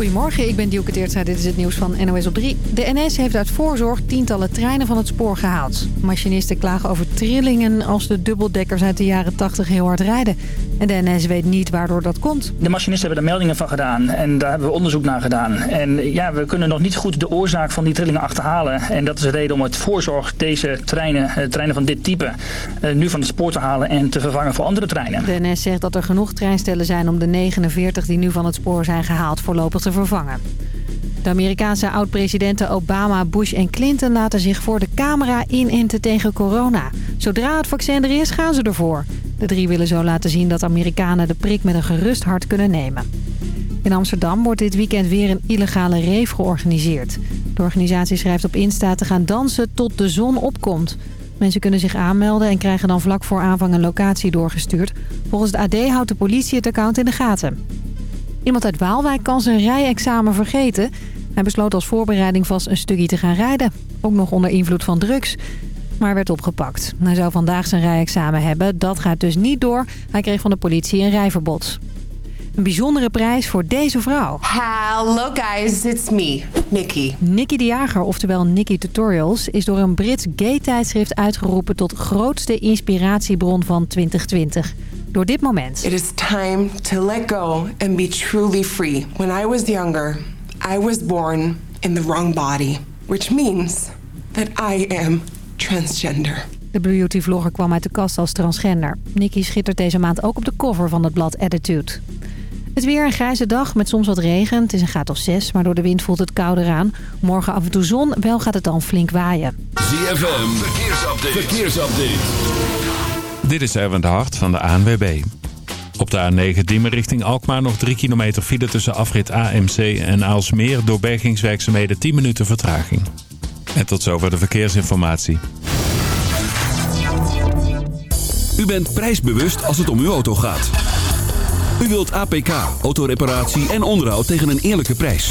Goedemorgen, ik ben Dielke Teertstra. Dit is het nieuws van NOS op 3. De NS heeft uit voorzorg tientallen treinen van het spoor gehaald. Machinisten klagen over trillingen als de dubbeldekkers uit de jaren 80 heel hard rijden. En de NS weet niet waardoor dat komt. De machinisten hebben er meldingen van gedaan en daar hebben we onderzoek naar gedaan. En ja, we kunnen nog niet goed de oorzaak van die trillingen achterhalen. En dat is de reden om uit voorzorg deze treinen, eh, treinen van dit type, eh, nu van het spoor te halen en te vervangen voor andere treinen. De NS zegt dat er genoeg treinstellen zijn om de 49 die nu van het spoor zijn gehaald voorlopig te vervangen. De Amerikaanse oud-presidenten Obama, Bush en Clinton laten zich voor de camera inenten tegen corona. Zodra het vaccin er is, gaan ze ervoor. De drie willen zo laten zien dat Amerikanen de prik met een gerust hart kunnen nemen. In Amsterdam wordt dit weekend weer een illegale rave georganiseerd. De organisatie schrijft op Insta te gaan dansen tot de zon opkomt. Mensen kunnen zich aanmelden en krijgen dan vlak voor aanvang een locatie doorgestuurd. Volgens het AD houdt de politie het account in de gaten. Iemand uit Waalwijk kan zijn rijexamen vergeten. Hij besloot als voorbereiding vast een stukje te gaan rijden. Ook nog onder invloed van drugs. Maar werd opgepakt. Hij zou vandaag zijn rijexamen hebben. Dat gaat dus niet door. Hij kreeg van de politie een rijverbod. Een bijzondere prijs voor deze vrouw. Hello guys, it's me, Nikki. Nikki de Jager, oftewel Nikki Tutorials, is door een Brits gay-tijdschrift uitgeroepen tot grootste inspiratiebron van 2020 door dit moment. It is time to let go and be truly free. When I was younger, I was born in the wrong body, which means that I am transgender. De beauty-vlogger kwam uit de kast als transgender. Nikki schittert deze maand ook op de cover van het blad Attitude. Het weer een grijze dag met soms wat regen. Het is een graad of 6, maar door de wind voelt het kouder aan. Morgen af en toe zon, wel gaat het dan flink waaien. ZFM, verkeersupdate. verkeersupdate. Dit is Erwin de Hart van de ANWB. Op de A9 Diemen richting Alkmaar nog 3 kilometer file tussen afrit AMC en Aalsmeer. Door bergingswerkzaamheden 10 minuten vertraging. En tot zover de verkeersinformatie. U bent prijsbewust als het om uw auto gaat. U wilt APK, autoreparatie en onderhoud tegen een eerlijke prijs.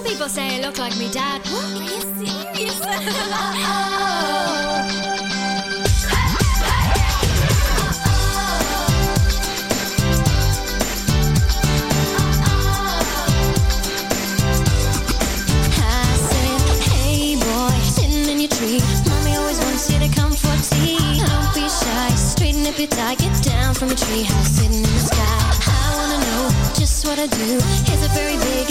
Some people say I look like me dad. What? Are you serious? I said, hey boy, sitting in your tree. Mommy always wants you to come for tea. Don't be shy, straighten up your tie. Get down from a tree house sitting in the sky. I wanna know just what I do. Is it very big?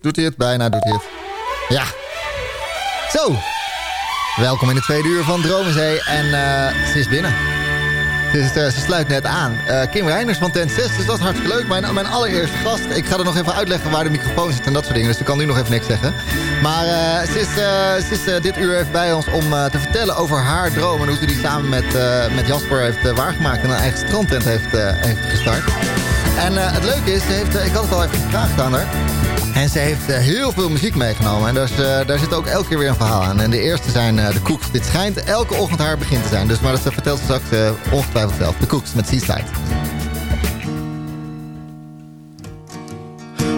Doet hij het? Bijna doet hij het. Ja. Zo. Welkom in de tweede uur van Dromenzee. En eh, ze is binnen. Ze, is, eh, sluit net aan. Eh, Kim Reiners van Tent 6, dus dat is hartstikke leuk. Mijn, mijn allereerste gast. Ik ga er nog even uitleggen waar de microfoon zit en dat soort dingen. Dus ik kan nu nog even niks zeggen. Maar ze is, is dit uur even bij ons om te vertellen over haar droom. En hoe ze die samen met, met Jasper heeft waargemaakt. En een eigen strandtent heeft, gestart. En het leuke is, heeft, ik had het al even gevraagd aan haar. En ze heeft eh, heel veel muziek meegenomen. En daar, is, eh, daar zit ook elke keer weer een verhaal aan. En de eerste zijn eh, de Cooks. Dit schijnt elke ochtend haar begin te zijn. Dus, maar dat vertelt ze straks eh, ongetwijfeld zelf. De Cooks met Seaside.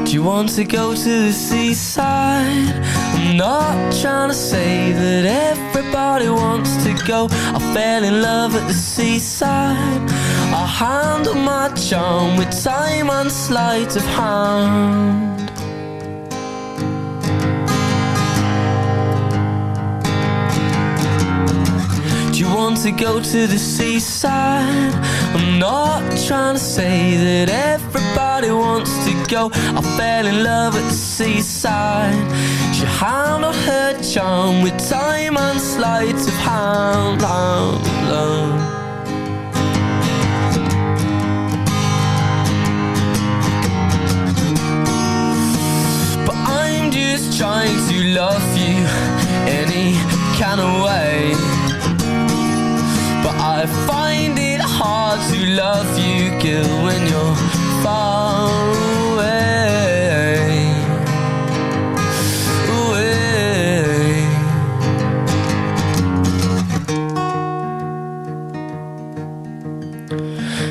Do you want to go to the seaside? I'm not trying to say that everybody wants to go. I fell in love at the seaside. I handle my charm with time and sleight of hand. Want to go to the seaside? I'm not trying to say that everybody wants to go. I fell in love at the seaside. She handled her charm with time and sleight of hand. Love, love. But I'm just trying to love you any kind of way. To love you, girl, when you're far away. Away.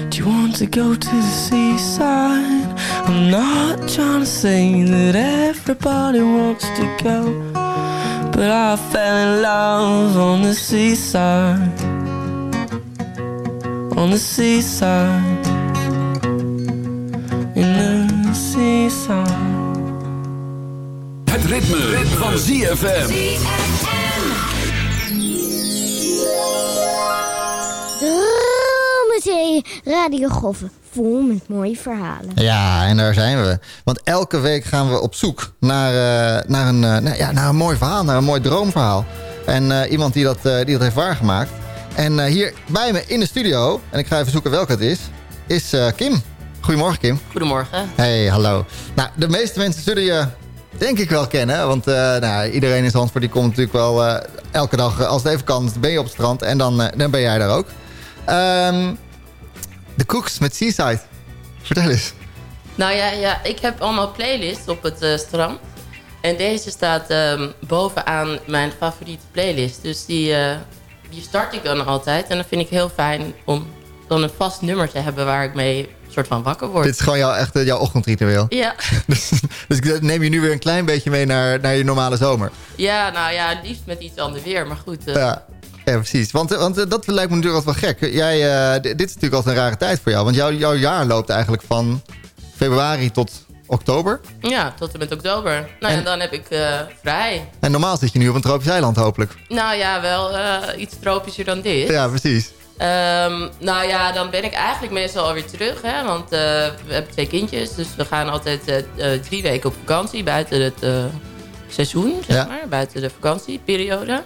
Do you want to go to the seaside? I'm not trying to say that everybody wants to go. But I fell in love on the seaside on the seaside. In the seaside. Het ritme, van ZFM. Dromenzee radiogolven vol met mooie verhalen. Ja, en daar zijn we. Want elke week gaan we op zoek naar, eh, naar, een, eh, nou ja, naar een mooi verhaal, naar een mooi droomverhaal. En eh, iemand die dat, eh, die dat heeft waargemaakt. En eh, hier bij me in de studio, en ik ga even zoeken welke het is, is eh, Kim. Goedemorgen Kim. Goedemorgen. Hey, hallo. Nou, de meeste mensen zullen je denk ik wel kennen. Want eh, nou, iedereen in Zandvoort die komt natuurlijk wel elke dag, als het even kan, ben je op het strand. En dan, dan ben jij daar ook. Ehm, de Cooks met Seaside. Vertel eens. Nou ja, ja, ik heb allemaal playlists op het strand. En deze staat ehm, bovenaan mijn favoriete playlist. Dus die, die start ik dan altijd. En dan vind ik heel fijn om dan een vast nummer te hebben waar ik mee soort van wakker word. Dit is gewoon jouw, echt, eh, jouw ochtendritueel. Ja. Dus, dus ik neem je nu weer een klein beetje mee naar, naar je normale zomer. ja, nou ja, liefst met iets ander weer. Maar goed, eh, Ja, ja precies. Want, want eh, dat lijkt me natuurlijk altijd wel gek. Jij, eh, dit dit is natuurlijk altijd een rare tijd voor jou. Want jouw, jouw jaar loopt eigenlijk van februari tot oktober. ja, tot en met oktober. Nou, en, En- dan heb ik eh, vrij. En normaal zit je nu op een tropisch eiland hopelijk. Nou ja, wel eh, iets tropischer dan dit. Ja, precies. Ehm, nou ja, dan ben ik eigenlijk meestal alweer terug. Hè? Want eh, we hebben twee kindjes. Dus we gaan altijd drie weken op vakantie. Buiten het seizoen, zeg Ja. maar. Buiten de vakantieperiode.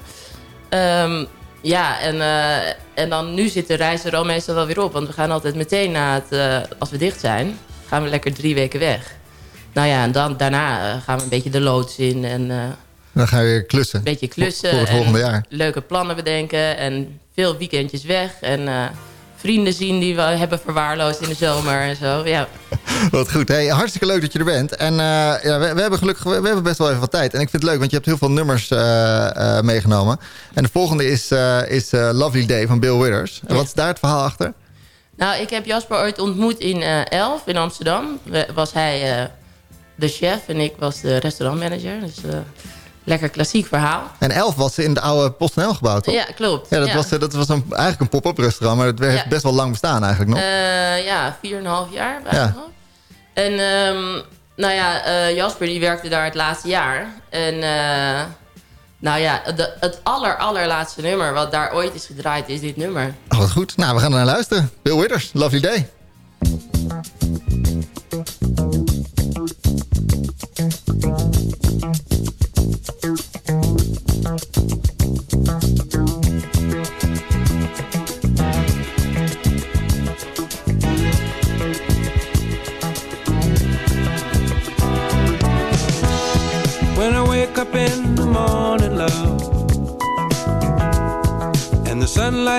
Ehm, ja, en, en dan nu zit de reis er al meestal wel weer op. Want we gaan altijd meteen na het... als we dicht zijn, gaan we lekker drie weken weg. Nou ja, en dan, daarna eh, gaan we een beetje de loods in. En eh, Dan ga je weer klussen. een beetje klussen. Voor het en volgende jaar. Leuke plannen bedenken. En veel weekendjes weg. En eh, vrienden zien die we hebben verwaarloosd in de zomer en zo. Ja, Wat goed. Hey, hartstikke leuk dat je er bent. En ja, we, we hebben gelukkig we, we hebben best wel even wat tijd. En ik vind het leuk, want je hebt heel veel nummers meegenomen. En de volgende is, is Lovely Day van Bill Withers. En wat is daar het verhaal achter? Nou, ik heb Jasper ooit ontmoet in Elf in Amsterdam. Was hij de chef en ik was de restaurantmanager. Dus eh, lekker klassiek verhaal. En Elf was in de oude PostNL gebouw, toch? Ja, klopt. Ja, dat was, eh, dat was een, eigenlijk een pop-up restaurant, maar het heeft Ja. best wel lang bestaan eigenlijk nog. Eh, ja, 4,5 jaar. bijna Ja. nog. En ehm, nou ja, Jasper die werkte daar het laatste jaar. En nou ja, de, het aller, allerlaatste nummer wat daar ooit is gedraaid is dit nummer. Oh, wat goed. Nou, we gaan er naar luisteren. Bill Withers, Lovely Day.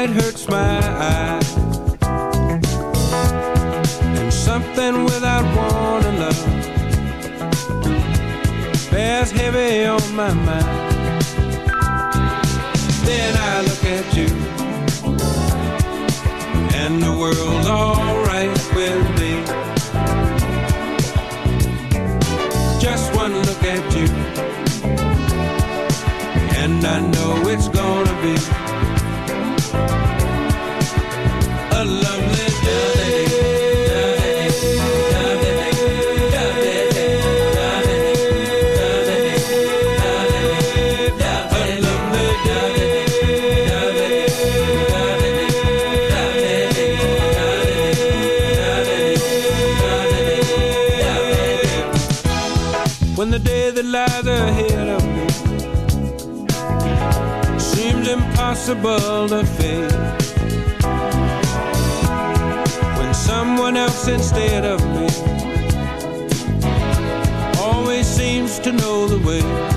Sunlight hurts my eyes. And something without wanting love bears heavy on my mind. Impossible to face. When someone else instead of me always seems to know the way.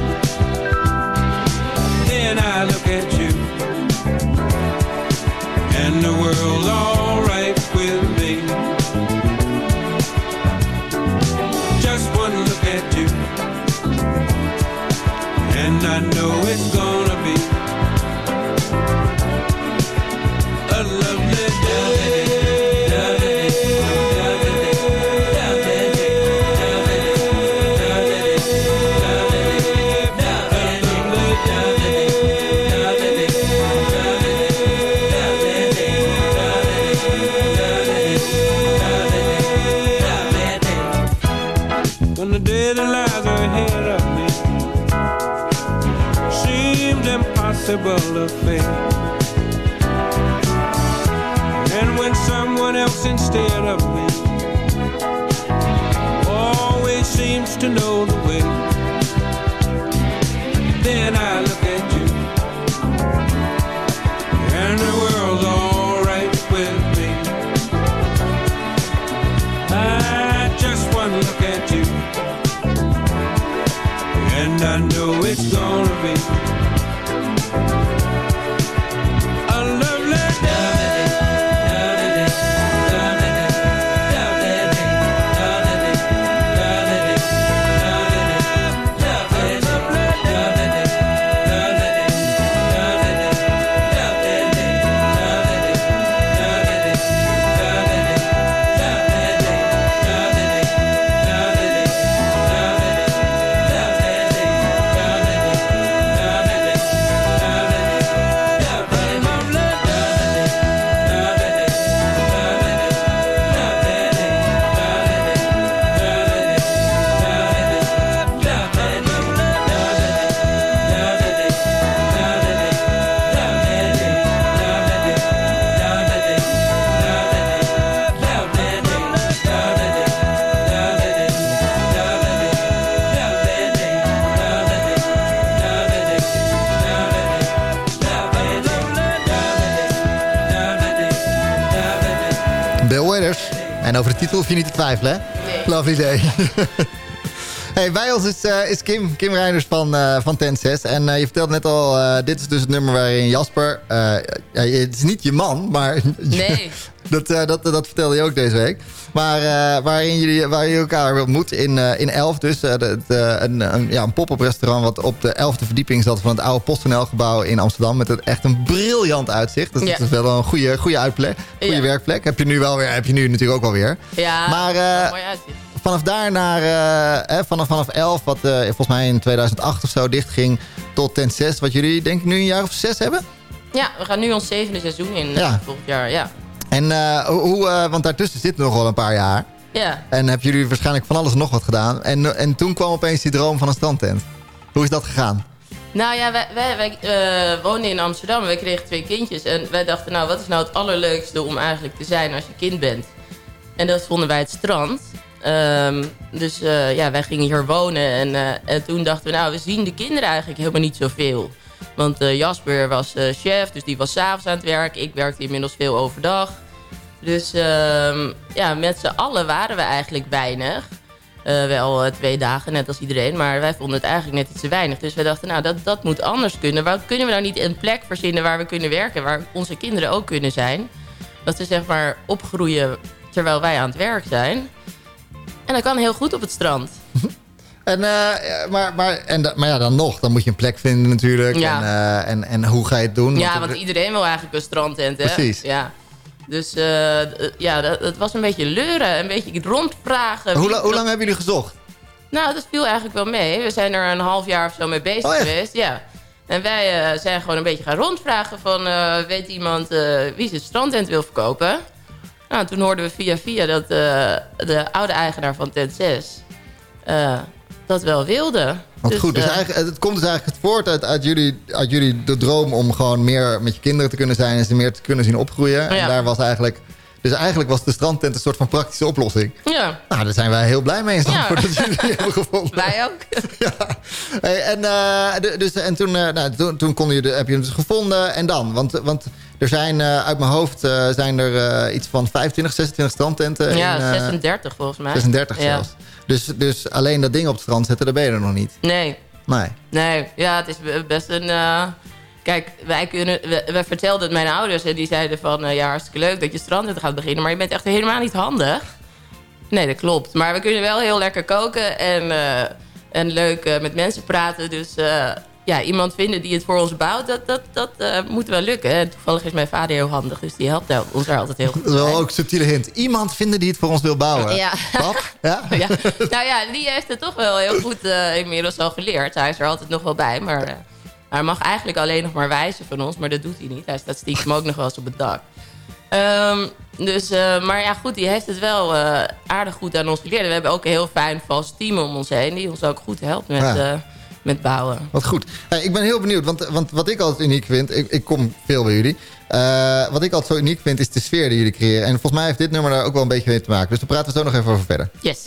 En over de titel hoef je niet te twijfelen, hè? Lovely Day. hey, bij ons is, eh, is Kim, Kim Reinders van, eh van Ten 6. En eh, je vertelde net al, dit is dus het nummer waarin Jasper... ja, het is niet je man, maar... Nee. dat, dat, dat vertelde je ook deze week. Maar eh, waarin jullie, waar je elkaar ontmoet in, eh in Elf dus. eh, het, eh, een, een, ja, een pop-up restaurant wat op de 11e verdieping zat... van het oude PostNL-gebouw in Amsterdam. Met het, echt een briljant uitzicht. Dus Ja. dat is wel een goede, goede uitplek. Goede Ja. werkplek. Heb je nu wel weer, heb je nu natuurlijk ook wel weer. Ja, Maar, mooi uitzicht. Vanaf daar naar, eh, vanaf, vanaf 11, wat volgens mij in 2008 of zo dichtging, tot ten 6, wat jullie denk ik nu een jaar of zes hebben. Ja, we gaan nu ons zevende seizoen in Ja. volgend jaar. Ja. En eh, hoe, eh, want daartussen zit nog wel een paar jaar. ja. En hebben jullie waarschijnlijk van alles nog wat gedaan. En, en toen kwam opeens die droom van een strandtent. Hoe is dat gegaan? Nou ja, wij, wij, wij eh, woonden in Amsterdam en wij kregen twee kindjes. En wij dachten, nou, wat is nou het allerleukste om eigenlijk te zijn als je kind bent? En dat vonden wij het strand. Ehm, dus ja, wij gingen hier wonen. En, en toen dachten we, nou, we zien de kinderen eigenlijk helemaal niet zoveel. Want eh, Jasper was eh, chef, dus die was s'avonds aan het werk. Ik werkte inmiddels veel overdag. Dus ehm, ja, met z'n allen waren we eigenlijk weinig. eh, wel eh, twee dagen, net als iedereen. Maar wij vonden het eigenlijk net iets te weinig. Dus we dachten, nou, dat, dat moet anders kunnen. Waarom kunnen we nou niet een plek verzinnen waar we kunnen werken? Waar onze kinderen ook kunnen zijn? Dat ze zeg maar opgroeien terwijl wij aan het werk zijn. En dat kan heel goed op het strand. En, eh, maar, maar, en, da- maar ja, dan nog. Dan moet je een plek vinden natuurlijk. Ja. En, eh, en, en hoe ga je het doen? Ja, want iedereen wil eigenlijk een strandtent, hè? Precies. Ja. Dus eh, ja, dat, was een beetje leuren, een beetje rondvragen. hoe, Wie- la- hoe lang hebben jullie gezocht? Nou, dat viel eigenlijk wel mee. We zijn er een half jaar of zo mee bezig Oh, geweest. Ja. En wij zijn gewoon een beetje gaan rondvragen van... weet iemand eh, wie zijn strandtent wil verkopen? Nou, toen hoorden we via via dat de oude eigenaar van tent 6... eh, dat wel wilde. Want goed, dus eh, eigenlijk, het komt dus eigenlijk voort uit, uit, jullie, uit jullie de droom om gewoon meer met je kinderen te kunnen zijn en ze meer te kunnen zien opgroeien. En Ja. daar was eigenlijk, dus eigenlijk was de strandtent een soort van praktische oplossing. Ja, Nou, daar zijn wij heel blij mee in Zandvoort Ja. dat jullie die hebben gevonden. wij ook. Hey, en uh, de, dus, en toen, uh, nou, toen, toen kon je de, heb je hem dus gevonden. En dan? Want, want er zijn uh, uit mijn hoofd uh, zijn er iets van 25, 26 strandtenten. Ja, in, 36 volgens mij. 36 ja. zelfs. Dus, dus alleen dat ding op het strand zetten, daar ben je er nog niet. Nee. Nee. Nee, ja, het is best een... Kijk, wij kunnen, we, vertelden het mijn ouders en die zeiden van... Uh, ja, hartstikke leuk dat je strandtent gaat beginnen, maar je bent echt helemaal niet handig. Nee, dat klopt. Maar we kunnen wel heel lekker koken en, uh, en leuk met mensen praten. Dus ja, iemand vinden die het voor ons bouwt, dat, dat, dat moet wel lukken. En toevallig is mijn vader heel handig, dus die helpt ons daar altijd heel goed Dat is wel ook een subtiele hint. Iemand vinden die het voor ons wil bouwen. Ja. Pap? Ja? ja. Nou ja, die heeft het toch wel heel goed uh, inmiddels al geleerd. Hij is er altijd nog wel bij, maar uh, hij mag eigenlijk alleen nog maar wijzen van ons. Maar dat doet hij niet. Hij staat stiekem ook nog wel eens op het dak. Um, dus, uh, maar ja, goed, die heeft het wel aardig goed aan ons geleerd. We hebben ook een heel fijn vast team om ons heen, die ons ook goed helpt met... Ja met bouwen. Wat goed. Hey, ik ben heel benieuwd, want, want wat ik altijd uniek vind... Ik, ik kom veel bij jullie. Uh, wat ik altijd zo uniek vind, is de sfeer die jullie creëren. En volgens mij heeft dit nummer daar ook wel een beetje mee te maken. Dus daar praten we zo nog even over verder. Yes.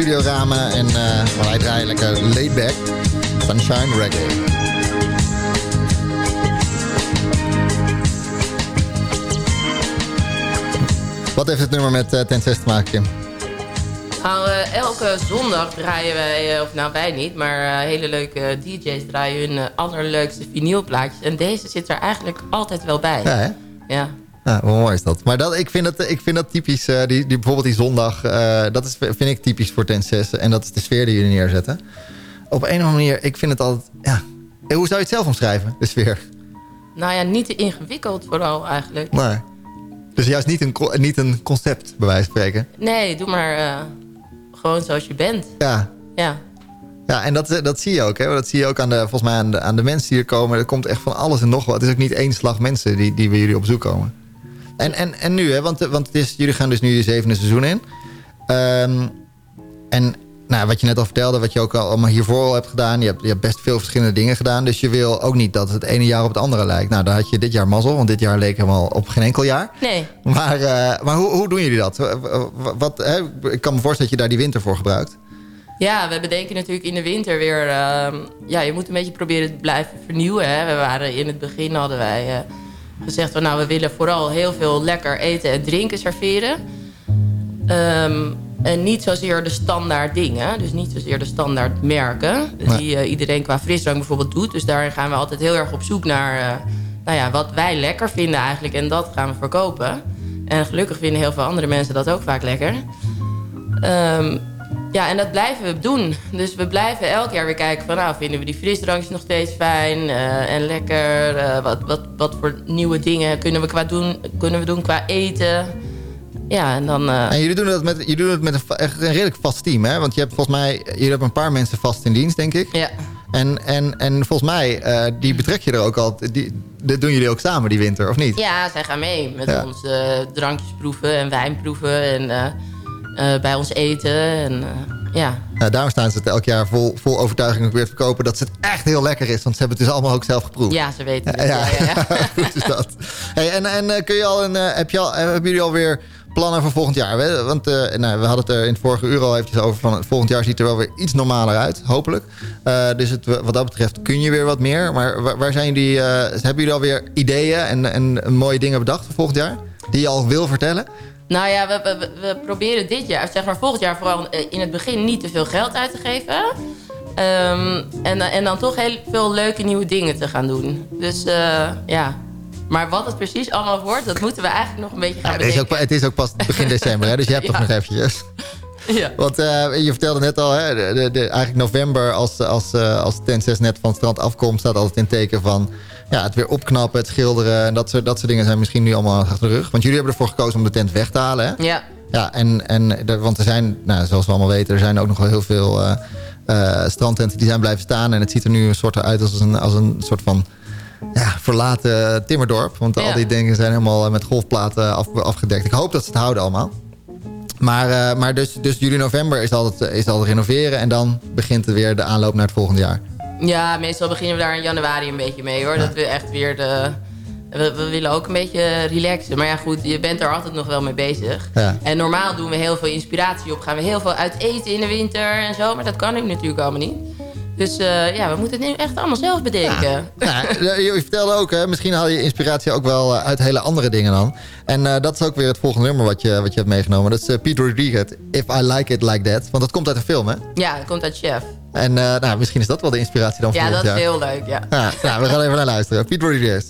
Studioramen. En, eh maar wij draaien lekker laid back. Sunshine reggae. Wat heeft het nummer met uh, Ten te maken, Kim? Nou, eh, elke zondag draaien wij, of nou wij niet, maar hele leuke DJ's draaien hun allerleukste vinylplaatjes. En deze zit er eigenlijk altijd wel bij. Ja, hè? Ja. Ja, hoe mooi is dat. Maar dat, ik, vind dat, ik vind dat typisch, eh, die, die, bijvoorbeeld die zondag, eh, dat is, vind ik typisch voor Ten Zes. En dat is de sfeer die jullie neerzetten. Op een of andere manier, ik vind het altijd, ja. Eh, Hoe zou je het zelf omschrijven, de sfeer? Nou ja, niet te ingewikkeld vooral eigenlijk. Maar, dus juist niet een, niet een concept, bij wijze van spreken. Nee, doe maar gewoon zoals je bent. Ja, Ja. Ja, en dat, dat zie je ook. Hè? Dat zie je ook aan de, volgens mij aan de, aan de mensen die hier komen. Er komt echt van alles en nog wat. Het is ook niet één slag mensen die, die bij jullie op bezoek komen. En, en, en nu, hè? want, want het is, jullie gaan dus nu je zevende seizoen in. Ehm, en nou, wat je net al vertelde, wat je ook al allemaal hiervoor al hebt gedaan. Je hebt, je hebt best veel verschillende dingen gedaan. Dus je wil ook niet dat het ene jaar op het andere lijkt. Nou, daar had je dit jaar mazzel. Want dit jaar leek helemaal op geen enkel jaar. Nee. Maar, eh, maar hoe, hoe doen jullie dat? Wat, wat, hè? Ik kan me voorstellen dat je daar die winter voor gebruikt. Ja, we bedenken natuurlijk in de winter weer... ehm, ja, je moet een beetje proberen te blijven vernieuwen. Hè. We waren in het begin hadden wij eh, gezegd... Van, nou, we willen vooral heel veel lekker eten en drinken serveren. Ehm, en niet zozeer de standaard dingen. Dus niet zozeer de standaard merken. Die eh, iedereen qua frisdrank bijvoorbeeld doet. Dus daarin gaan we altijd heel erg op zoek naar... eh, nou ja, wat wij lekker vinden eigenlijk. En dat gaan we verkopen. En gelukkig vinden heel veel andere mensen dat ook vaak lekker. Ehm, ja, en dat blijven we doen. Dus we blijven elk jaar weer kijken van... nou, vinden we die frisdrankjes nog steeds fijn eh, en lekker? Eh, wat, wat, wat voor nieuwe dingen kunnen we, qua doen, kunnen we doen qua eten? Ja, en dan... eh, En jullie doen dat met, jullie doen het met een, echt een redelijk vast team, hè? Want je hebt volgens mij, jullie hebben een paar mensen vast in dienst, denk ik. Ja. En, en, en volgens mij, die betrek je er ook al. Die, dat doen jullie ook samen die winter, of niet? Ja, zij gaan mee met Ja. ons eh, drankjes proeven en wijn proeven en bij ons eten. En, eh, ja. Nou, daarom staan ze het elk jaar vol, vol overtuiging ook weer te verkopen dat het echt heel lekker is. Want ze hebben het dus allemaal ook zelf geproefd. ja, ze weten het. Ja, Ja, ja, ja. goed is dat. Hey, en en eh, kun je al een, eh, heb je al, eh, hebben jullie alweer plannen voor volgend jaar? Want eh, nou, we hadden het er in het vorige uur al eventjes over. Van, volgend jaar ziet er wel weer iets normaler uit, hopelijk. Eh, dus het, wat dat betreft kun je weer wat meer. Maar waar, waar zijn jullie, eh, hebben jullie alweer ideeën en, en mooie dingen bedacht voor volgend jaar? Die je al wil vertellen? Nou ja, we, we, proberen dit jaar, zeg maar volgend jaar vooral eh, in het begin niet te veel geld uit te geven. Ehm, en, en dan toch heel veel leuke nieuwe dingen te gaan doen. Dus eh, ja. Maar wat het precies allemaal wordt, dat moeten we eigenlijk nog een beetje gaan Ja, het, is ook, het is ook pas begin december, hè? dus je hebt Ja. toch nog eventjes. Ja. Want eh, je vertelde net al, hè, de, de, de- eigenlijk november als, als, eh, als Ten 6 net van het strand afkomt... staat altijd in teken van ja, het weer opknappen, het schilderen... en dat soort, dat soort dingen zijn misschien nu allemaal achter de rug. Want jullie hebben ervoor gekozen om de tent weg te halen, hè? Ja. Ja, en, en want er zijn, nou, zoals we allemaal weten... er zijn ook nog wel heel veel eh, strandtenten die zijn blijven staan... en het ziet er nu een soort uit als een, als een soort van ja, verlaten timmerdorp. Want al die dingen zijn helemaal eh, met golfplaten af, afgedekt. Ik hoop dat ze het houden allemaal. Maar, maar dus, dus juli, november is altijd, is altijd renoveren. En dan begint er weer de aanloop naar het volgende jaar. Ja, meestal beginnen we daar in januari een beetje mee hoor. Dat we echt weer de... We, we willen ook een beetje relaxen. Maar ja goed, je bent er altijd nog wel mee bezig. Ja. En normaal doen we heel veel inspiratie op. Gaan we heel veel uit eten in de winter en zo. Maar dat kan nu natuurlijk allemaal niet. Dus eh, ja, we moeten het nu echt allemaal zelf bedenken. Ja, je, je vertelde ook, hè, misschien haal je inspiratie ook wel eh, uit hele andere dingen dan. En eh, dat is ook weer het volgende nummer wat je, wat je hebt meegenomen. Dat is eh, Pete Rodriguez, If I Like It Like That. Want dat komt uit een film, hè? Ja, dat komt uit Chef. En eh, nou, misschien is dat wel de inspiratie dan voor Ja, dat is jaar. heel leuk, ja. Ja, nou, we gaan even naar luisteren. Pete Rodriguez.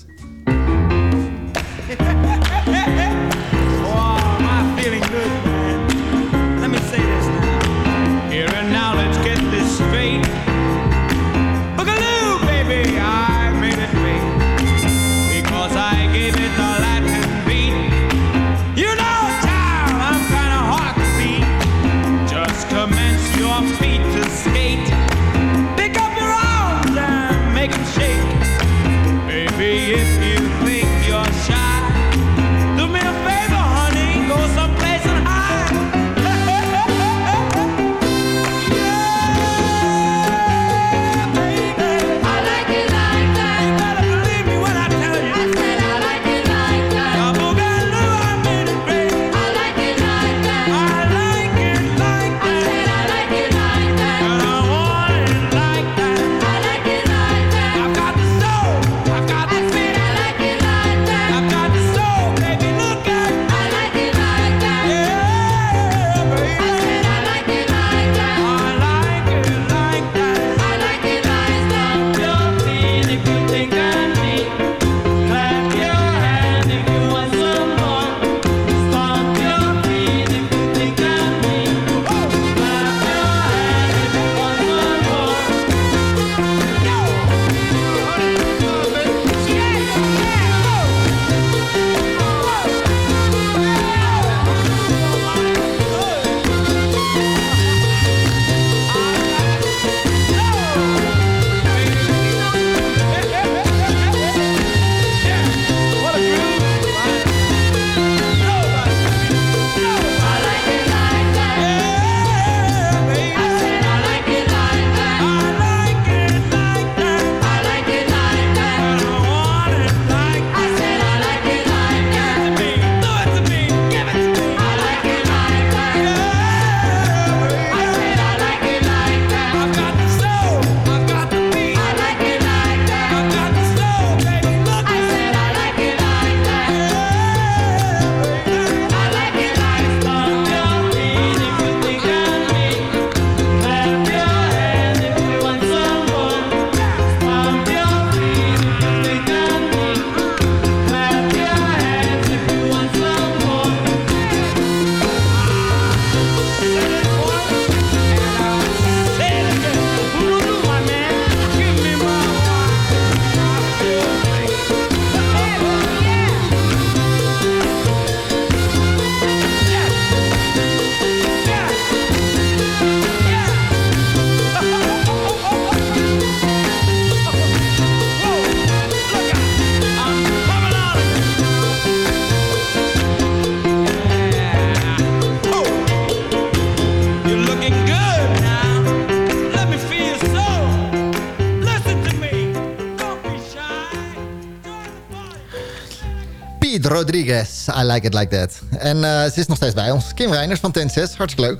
Rodriguez, I like it like that. En eh, ze is nog steeds bij ons. Kim Reiners van Ten 6, hartstikke leuk.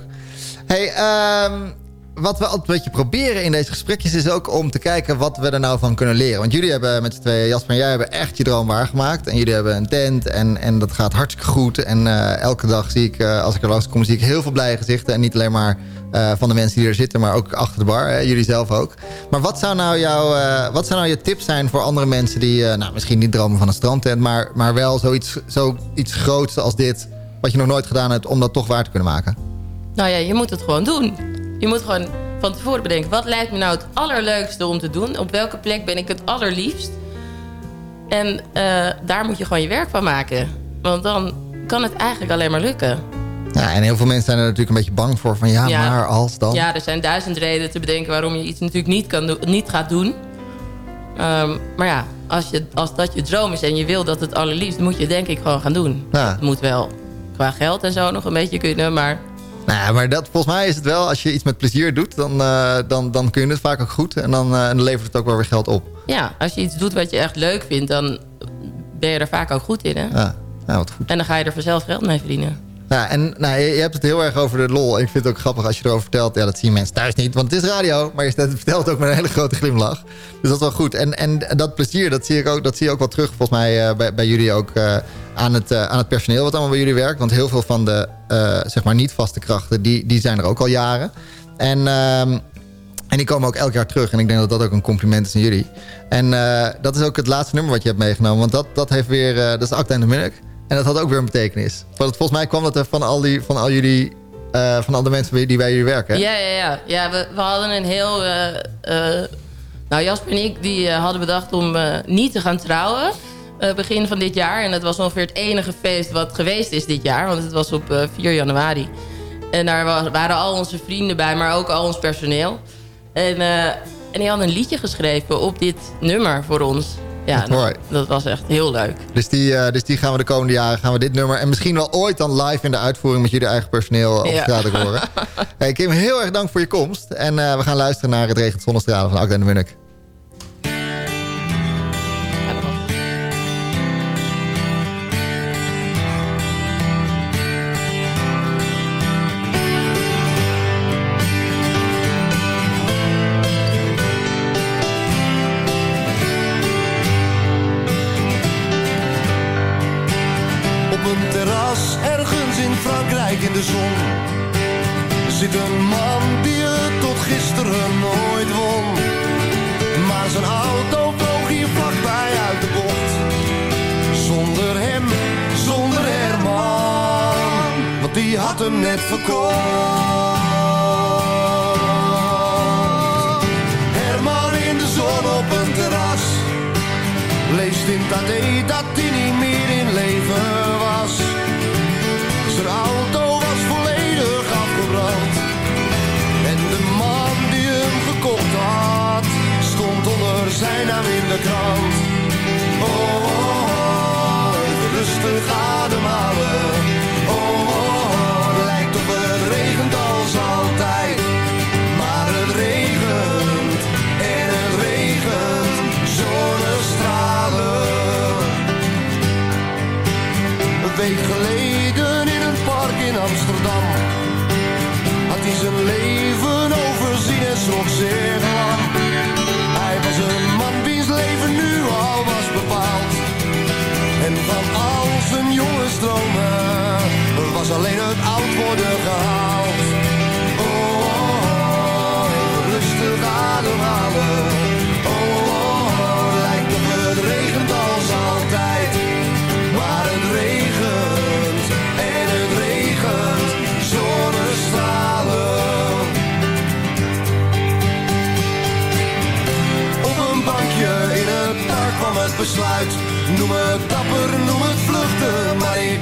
Hey, ehm, wat we altijd een beetje proberen in deze gesprekjes... is ook om te kijken wat we er nou van kunnen leren. Want jullie hebben met z'n tweeën, Jasper en jij... hebben echt je droom waargemaakt. En jullie hebben een tent en, en dat gaat hartstikke goed. En eh, elke dag zie ik, eh, als ik er langs kom... zie ik heel veel blije gezichten. En niet alleen maar eh, van de mensen die er zitten... maar ook achter de bar, hè, jullie zelf ook. Maar wat zou nou, jouw, wat zou nou je tip zijn voor andere mensen... die nou, misschien niet dromen van een strandtent... maar, maar wel zoiets, zoiets groots als dit... wat je nog nooit gedaan hebt... om dat toch waar te kunnen maken? Nou ja, je moet het gewoon doen. Je moet gewoon van tevoren bedenken... wat lijkt me nou het allerleukste om te doen? Op welke plek ben ik het allerliefst? En eh, daar moet je gewoon je werk van maken. Want dan kan het eigenlijk alleen maar lukken. Ja, en heel veel mensen zijn er natuurlijk een beetje bang voor. Van ja, Ja. maar als dan... Ja, er zijn duizend redenen te bedenken... waarom je iets natuurlijk niet, kan niet gaat doen. Ehm, maar ja, als, je, als dat je droom is en je wil dat het allerliefst... moet je denk ik gewoon gaan doen. Ja. Het moet wel qua geld en zo nog een beetje kunnen, maar... Nou, ja, maar dat, volgens mij is het wel, als je iets met plezier doet, dan, eh, dan, dan kun je het vaak ook goed. En dan, eh, en dan levert het ook wel weer geld op. Ja, als je iets doet wat je echt leuk vindt, dan ben je er vaak ook goed in. Hè? Ja, ja wat goed. En dan ga je er vanzelf geld mee verdienen. Ja, en nou, je, hebt het heel erg over de lol. Ik vind het ook grappig als je erover vertelt. Ja, dat zien mensen thuis niet, want het is radio. Maar je vertelt ook met een hele grote glimlach. Dus dat is wel goed. En, en dat plezier, dat zie, ik ook, dat zie je ook wel terug volgens mij eh, bij, jullie ook... eh, aan, het, eh, aan het personeel wat allemaal bij jullie werkt. Want heel veel van de zeg maar niet vaste krachten, die, die zijn er ook al jaren. En... ehm, en die komen ook elk jaar terug. En ik denk dat dat ook een compliment is aan jullie. En dat is ook het laatste nummer wat je hebt meegenomen. Want dat, dat heeft weer... dat is Acta in de Munnik. En dat had ook weer een betekenis. Want volgens mij kwam dat er van al, die, van al jullie... eh, van al de mensen die bij jullie werken. Ja, ja, ja. ja we, we hadden een heel... eh, nou, Jasper en ik die, hadden bedacht om niet te gaan trouwen. begin van dit jaar. En dat was ongeveer het enige feest wat geweest is dit jaar. Want het was op eh, 4 januari. En daar wa- waren al onze vrienden bij, maar ook al ons personeel. En, en die hadden een liedje geschreven op dit nummer voor ons. Ja, dat, was echt heel leuk. Dus, die, eh, dus die gaan we de komende jaren... gaan we dit nummer... en misschien wel ooit dan live in de uitvoering... met jullie eigen personeel op Ja. straat horen. hey, Kim, heel erg dank voor je komst. En eh, we gaan luisteren naar Het regent zonnestralen van in de Munnik.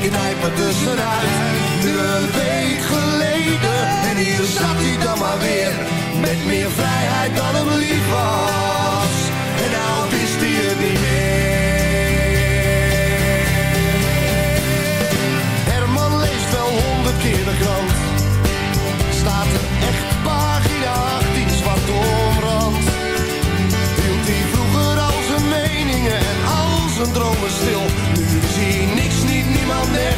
Knijp er tussenuit. Nu een week geleden en hier zat hij dan maar weer. Met meer vrijheid dan hem lief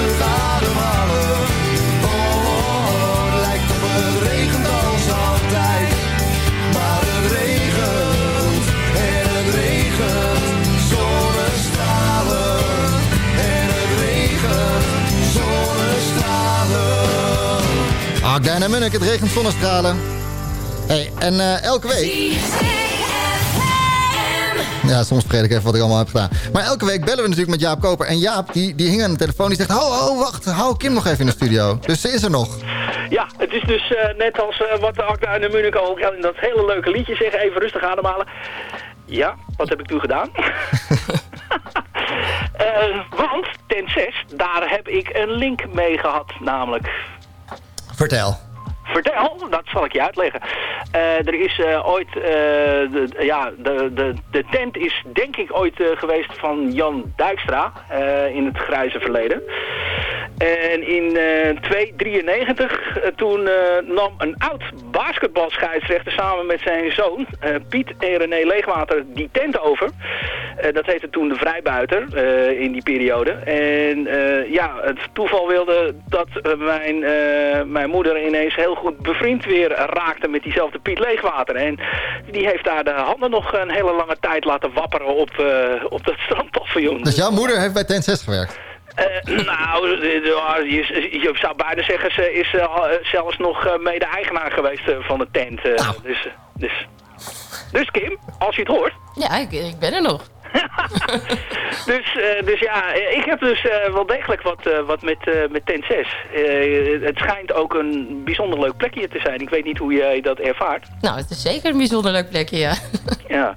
Rustig ademhalen. Oh, oh, oh, lijkt op het regent als altijd. Maar het regent en het regent zonnestralen. En het regent zonnestralen. En Munnik, het regent zonnestralen. Hey, en eh, elke week... Ja, soms predik ik even wat ik allemaal heb gedaan. Maar elke week bellen we natuurlijk met Jaap Koper. En Jaap, die, die hing aan de telefoon. Die zegt, ho, ho, wacht, hou Kim nog even in de studio. Dus ze is er nog. Ja, het is dus eh, net als eh, wat de Acta en de Munich al in dat hele leuke liedje zeggen. Even rustig ademhalen. Ja, wat heb ik toen gedaan? Eh, want, ten 6, daar heb ik een link mee gehad, namelijk. Vertel. Vertel, dat zal ik je uitleggen. Eh, er is eh, ooit, eh, de, ja, de, de, de tent is denk ik ooit geweest van Jan Dijkstra in het grijze verleden. En in eh 293, eh, toen nam een oud basketbalscheidsrechter samen met zijn zoon, Piet en René Leegwater, die tent over. Dat heette toen de Vrijbuiter in die periode. En ja, het toeval wilde dat mijn, mijn moeder ineens heel goed bevriend weer raakte met diezelfde Piet Leegwater. En die heeft daar de handen nog een hele lange tijd laten wapperen op, eh, op dat strandpaviljoen. Dus jouw moeder heeft bij Tent 6 gewerkt? Eh, nou, de- de- je, je zou bijna zeggen, ze is eh, eh, zelfs nog eh, mede-eigenaar geweest eh, van de tent. eh, dus, dus, dus Kim, als je het hoort. Ja, ik, ik ben er nog. Dus, eh, dus ja, ik heb dus eh, wel degelijk wat, eh, wat met, eh, met tent 6. Eh, het schijnt ook een bijzonder leuk plekje te zijn. Ik weet niet hoe jij dat ervaart. Nou, het is zeker een bijzonder leuk plekje, ja. Ja,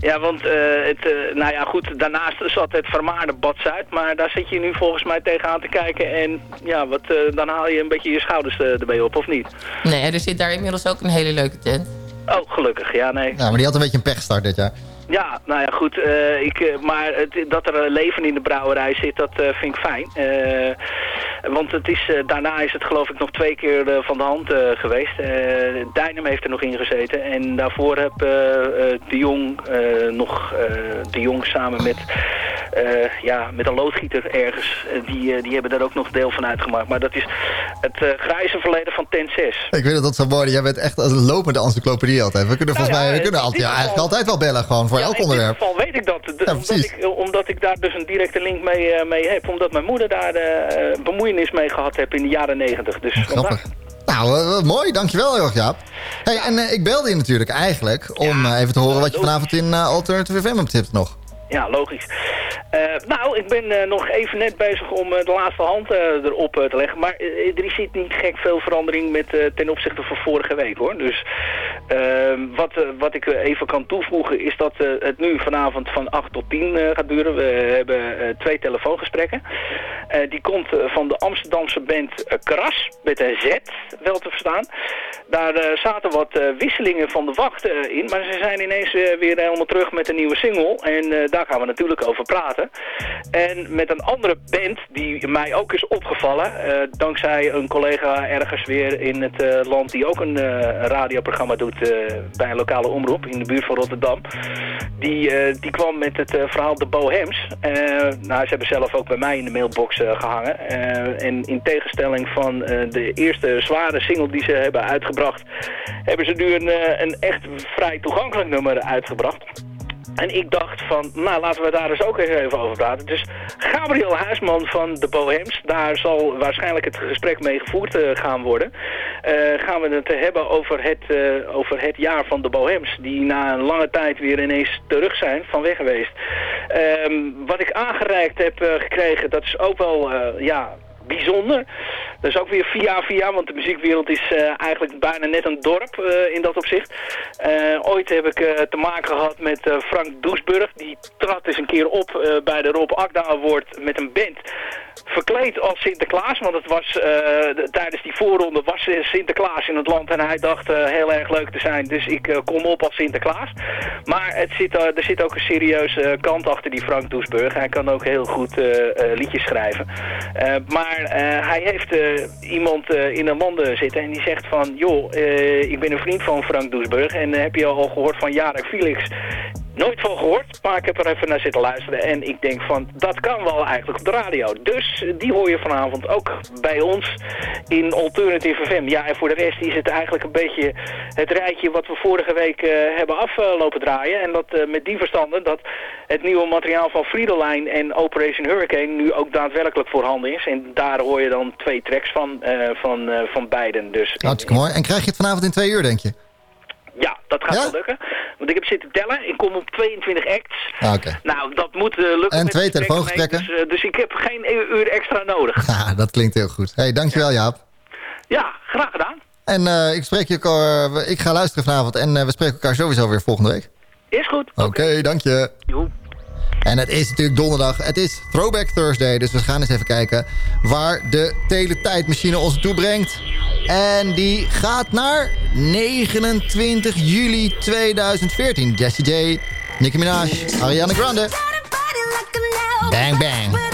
ja want eh, het, eh, nou ja, goed, daarnaast zat het vermaarde Bad Zuid, maar daar zit je nu volgens mij tegenaan te kijken en ja, wat, eh, dan haal je een beetje je schouders erbij op, of niet? Nee, er zit daar inmiddels ook een hele leuke tent. Oh, gelukkig, ja, nee. Ja, maar die had een beetje een pechstart dit jaar. Ja, nou ja, goed. eh, ik, eh, maar het, dat er leven in de brouwerij zit, dat eh, vind ik fijn. Want het is, eh, daarna is het geloof ik nog twee keer eh, van de hand eh, geweest. Dynam heeft er nog in gezeten. En daarvoor heb de Jong nog de Jong samen met, ja, met een loodgieter ergens. die, die hebben daar ook nog deel van uitgemaakt. Maar dat is het grijze verleden van Tent 6. Ik weet dat dat zo mooi. Jij bent echt een lopende encyclopedie altijd. We kunnen volgens Nou ja, mij, we in kunnen altijd, ja, geval- eigenlijk altijd wel bellen gewoon voor Ja, elk In onderwerp. geval weet ik dat. Omdat, ik, omdat ik daar dus een directe link mee, mee heb. Omdat mijn moeder daar eh, bemoeienis mee gehad heeft in de jaren negentig. Dus. Grappig. Nou, eh, mooi. Dankjewel, erg, Jaap. Hey, en eh, ik belde je natuurlijk eigenlijk om eh, even te horen wat je vanavond in Alternative FM hebt tipt nog. Ja, logisch. Eh, nou, ik ben eh, nog even net bezig om eh, de laatste hand erop te leggen. Maar er zit niet gek veel verandering met, ten opzichte van vorige week hoor. Dus ehm, wat, wat ik even kan toevoegen is dat het nu vanavond van 8 tot 10 eh, gaat duren. We hebben twee telefoongesprekken. Die komt van de Amsterdamse band Kras, met een Z wel te verstaan. Daar zaten wat wisselingen van de wacht eh, in, maar ze zijn ineens weer helemaal terug met een nieuwe single. En eh, daar gaan we natuurlijk over praten. En met een andere band die mij ook is opgevallen, eh, dankzij een collega ergens weer in het eh, land die ook een eh, radioprogramma doet bij een lokale omroep in de buurt van Rotterdam. Die, die kwam met het verhaal De Bohems. Nou, ze hebben zelf ook bij mij in de mailbox eh, gehangen. Eh, en in tegenstelling van de eerste zware single die ze hebben uitgebracht, hebben ze nu een, een echt vrij toegankelijk nummer uitgebracht. En ik dacht van, nou laten we daar eens ook even over praten. Dus Gabriel Huisman van de Bohems, daar zal waarschijnlijk het gesprek mee gevoerd eh, gaan worden. Eh, gaan we het hebben over het, eh, over het jaar van de Bohems, die na een lange tijd weer ineens terug zijn van weg geweest. Ehm, wat ik aangereikt heb gekregen, dat is ook wel, ja, bijzonder. Dat is ook weer via via, want de muziekwereld is eh, eigenlijk bijna net een dorp eh, in dat opzicht. Eh, ooit heb ik te maken gehad met Frank Doesburg. Die trad eens een keer op bij de Rob Akda Award met een band. Verkleed als Sinterklaas, want het was, de- tijdens die voorronde was Sinterklaas in het land en hij dacht heel erg leuk te zijn. Dus ik kom op als Sinterklaas. Maar het zit, er zit ook een serieuze kant achter die Frank Doesburg. Hij kan ook heel goed liedjes schrijven. Maar hij heeft iemand eh, in een landen zitten en die zegt van... joh, eh, ik ben een vriend van Frank Doesburg en eh, heb je al gehoord van Jarek Felix? Nooit van gehoord, maar ik heb er even naar zitten luisteren. En ik denk van, dat kan wel eigenlijk op de radio. Dus die hoor je vanavond ook bij ons in Alternative FM. Ja, en voor de rest is het eigenlijk een beetje het rijtje wat we vorige week eh, hebben aflopen draaien. En dat eh, met die verstanden dat het nieuwe materiaal van Friedelijn en Operation Hurricane nu ook daadwerkelijk voorhanden is. En daar hoor je dan twee tracks van, eh, van, van beiden. Dus Hartstikke mooi. En krijg je het vanavond in twee uur, denk je? Ja, dat gaat wel lukken. Want ik heb zitten tellen. Ik kom op 22 acts. Ah. Nou, dat moet eh, lukken. En twee telefoongesprekken? Dus, eh, dus ik heb geen uur extra nodig. Ja, dat klinkt heel goed. hey, dankjewel Jaap. Ja, graag gedaan. En eh, ik, spreek je, ik ga luisteren vanavond en we spreken elkaar sowieso weer volgende week. Is goed. Oké, dank je. En het is natuurlijk donderdag. Het is Throwback Thursday. Dus we gaan eens even kijken waar de teletijdmachine ons toe brengt. En die gaat naar 29 juli 2014. Jessie J, Nicki Minaj, Ariana Grande. Bang bang.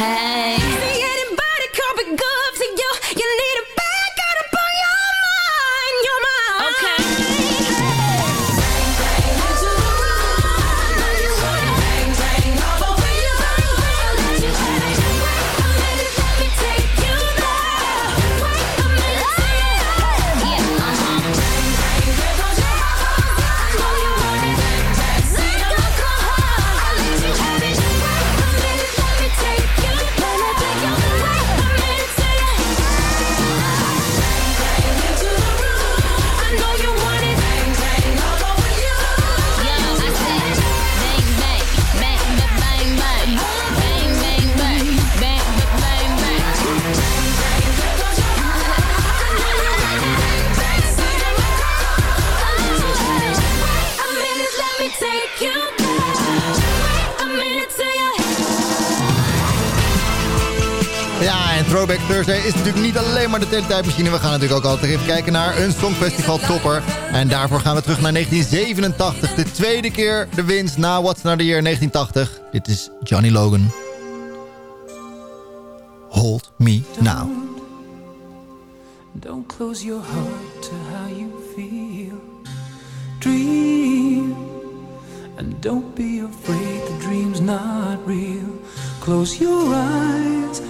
Hey. Throwback Thursday is natuurlijk niet alleen maar de teletijdmachine. We gaan natuurlijk ook altijd even kijken naar een Songfestival topper. En daarvoor gaan we terug naar 1987. De tweede keer de winst na What's Another Year 1980. Dit is Johnny Logan. Hold Me Now. Don't close your heart to how you feel. Dream. And don't be afraid the dream's not real. Close your eyes.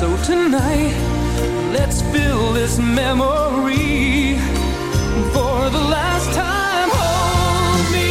So tonight, let's fill this memory for the last time. Hold me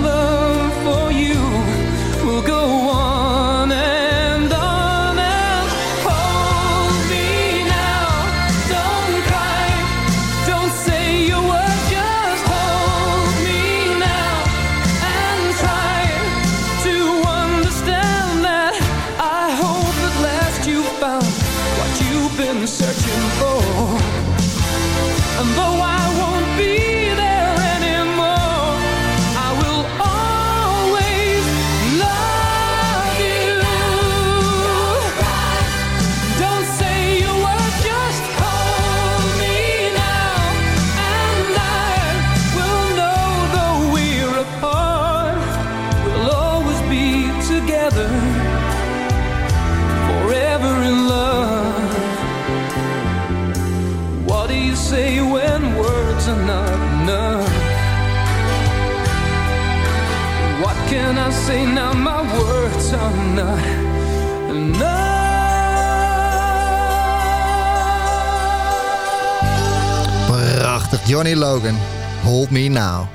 Prachtig. Johnny Logan. Hold me now.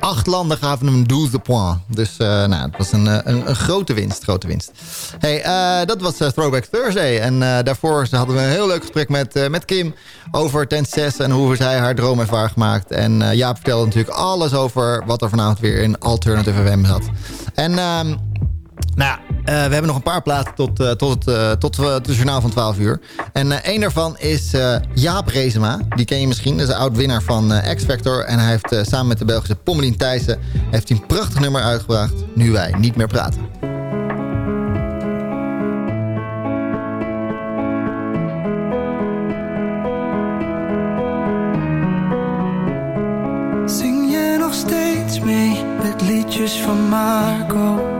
Acht landen gaven hem 12 points. Dus eh, nou, het was een, eh, een, een grote winst. Grote winst. Hey, eh, dat was Throwback Thursday. En daarvoor hadden we een heel leuk gesprek met, met Kim... over Tent 6 en hoe zij haar droom heeft waargemaakt. En Jaap vertelde natuurlijk alles over... wat er vanavond weer in Alternative FM zat. En... nou ja, eh, we hebben nog een paar plaatsen tot, eh, tot, het, eh, tot het journaal van 12 uur. En een daarvan is Jaap Rezema. Die ken je misschien. Dat is een oud-winnaar van eh, X-Factor. En hij heeft samen met de Belgische Pommelien Thijssen... heeft hij een prachtig nummer uitgebracht. Nu wij niet meer praten. Zing je nog steeds mee met liedjes van Marco?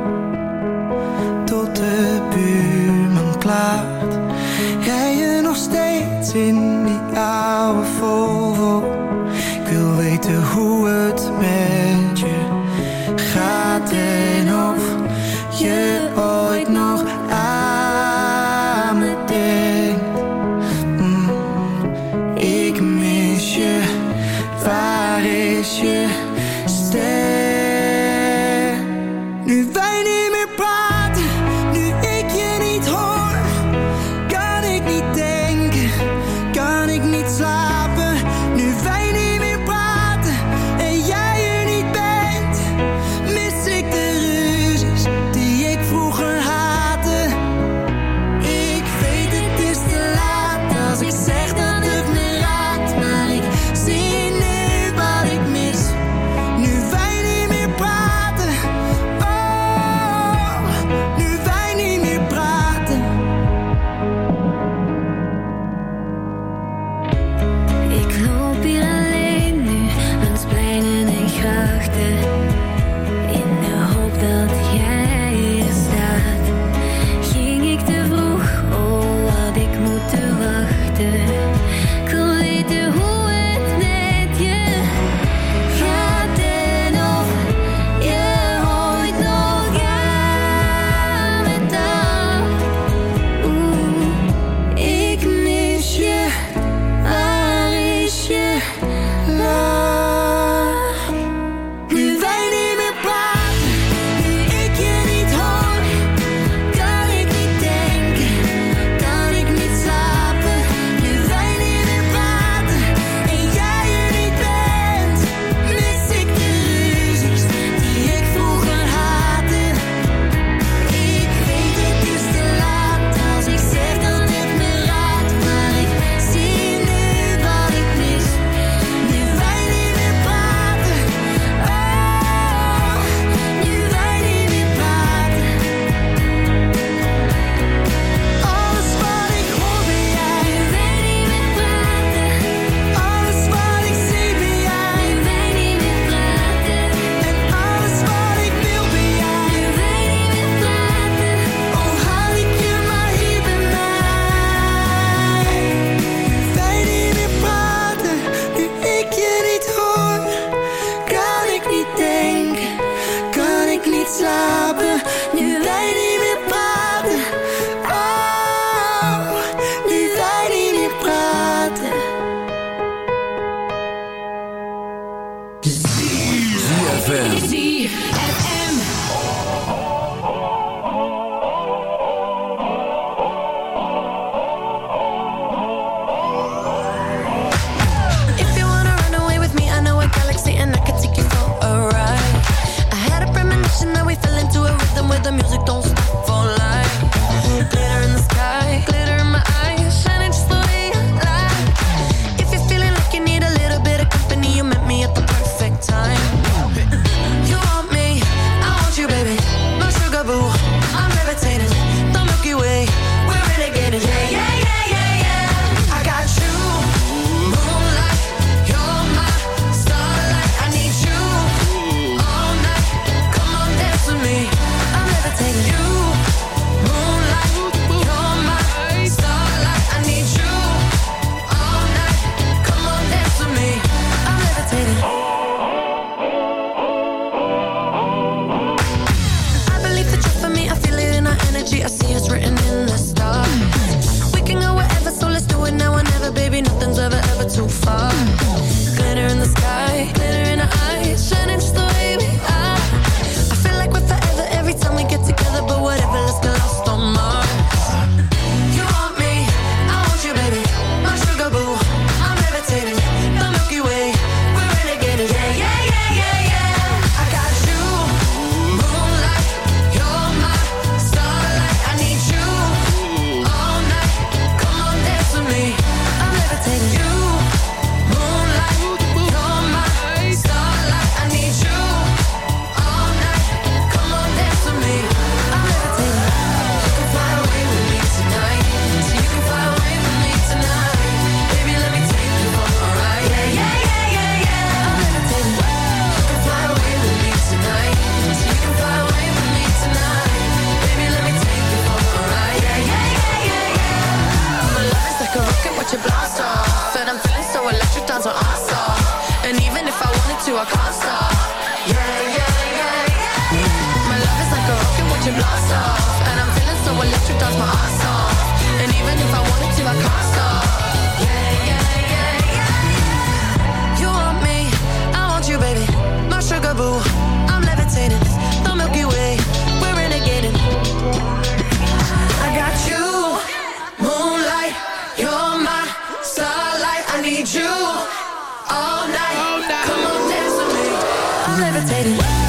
Levitating.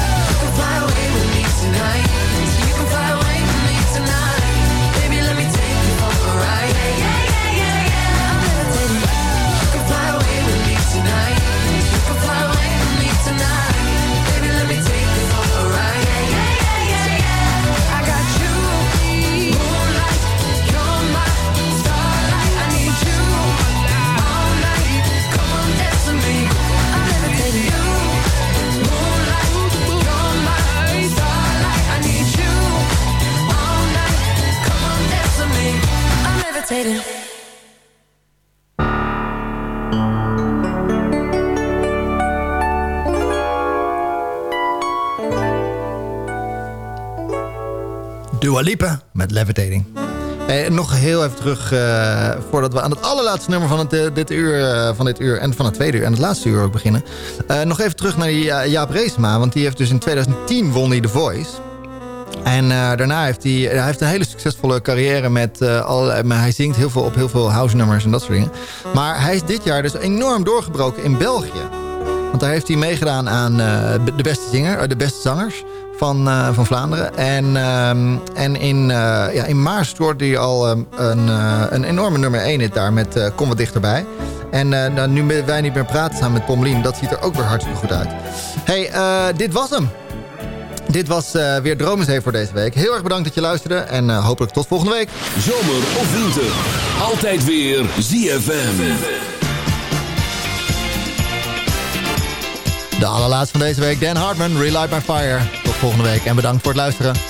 Lipa met Levitating. Nog heel even terug, eh, voordat we aan het allerlaatste nummer van, het, eh, dit uur, eh, van dit uur... en van het tweede uur en het laatste uur ook beginnen. Nog even terug naar die, Jaap Reesma, want die heeft dus in 2010 won hij The Voice. En eh, daarna heeft hij, hij heeft een hele succesvolle carrière met eh, allerlei... Maar hij zingt heel veel op heel veel house nummers en dat soort dingen. Maar hij is dit jaar dus enorm doorgebroken in België. Want daar heeft hij meegedaan aan eh, de beste zinger, de beste zangers van, van Vlaanderen. En, ehm, en in, ja, in maart scoorde hij al ehm, een, een enorme nummer 1 hit daar met Kom wat dichterbij. En nou, nu wij niet meer praten samen met Pommelien, dat ziet er ook weer hartstikke goed uit. hey, dit was hem. Dit was eh, weer Dromenzee voor deze week. Heel erg bedankt dat je luisterde en eh, hopelijk tot volgende week. Zomer of winter. Altijd weer ZFM. De allerlaatste van deze week, Dan Hartman, Relight My Fire. Tot volgende week en bedankt voor het luisteren.